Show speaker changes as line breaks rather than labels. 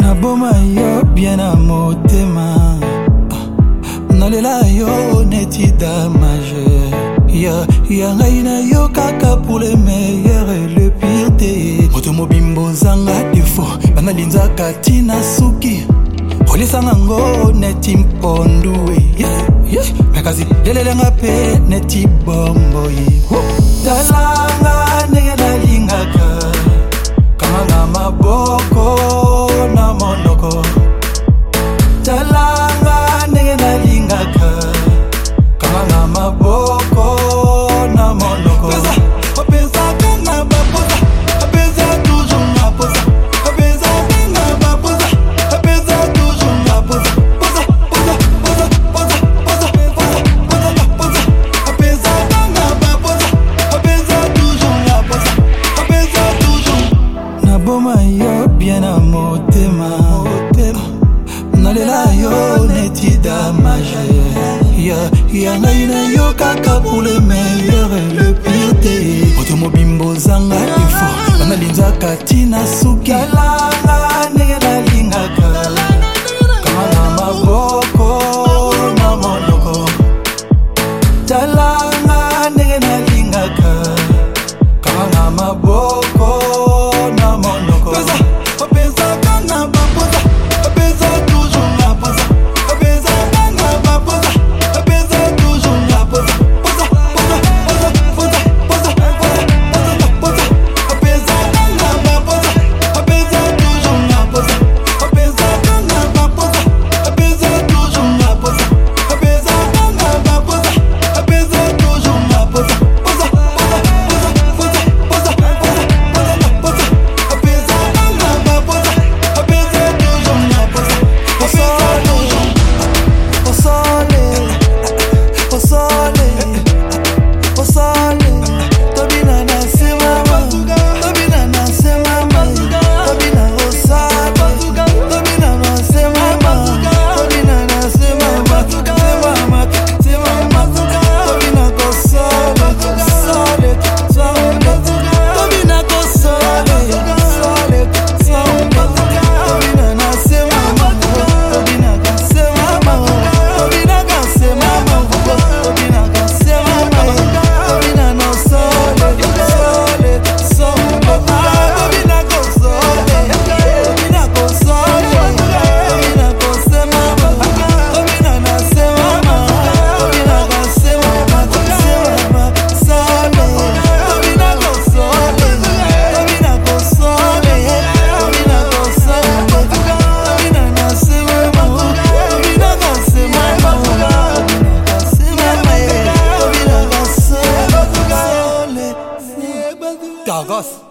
naboma yo bien ah, na motema nalela yo neti damage ya ngai na yo kaka pour le meilleur et le pire te moto mobimba ozanga defo banalinzaka ntina suki kolisanga ngo neti mpondu me kasi lelelenga mpe neti bomboye maboko na monoko openzaka na bapoza openza toujours na poza openzaka na bapoza openza toujours na poza naboma yo bien na motema nalela yo neti damage ya ngai na yo kaka pour le meilleur et le pire te moto mobimba ozanga efo bana linzaka ntina suki alanga ndenge nalingaka kama na maboko na monoko talanga Agas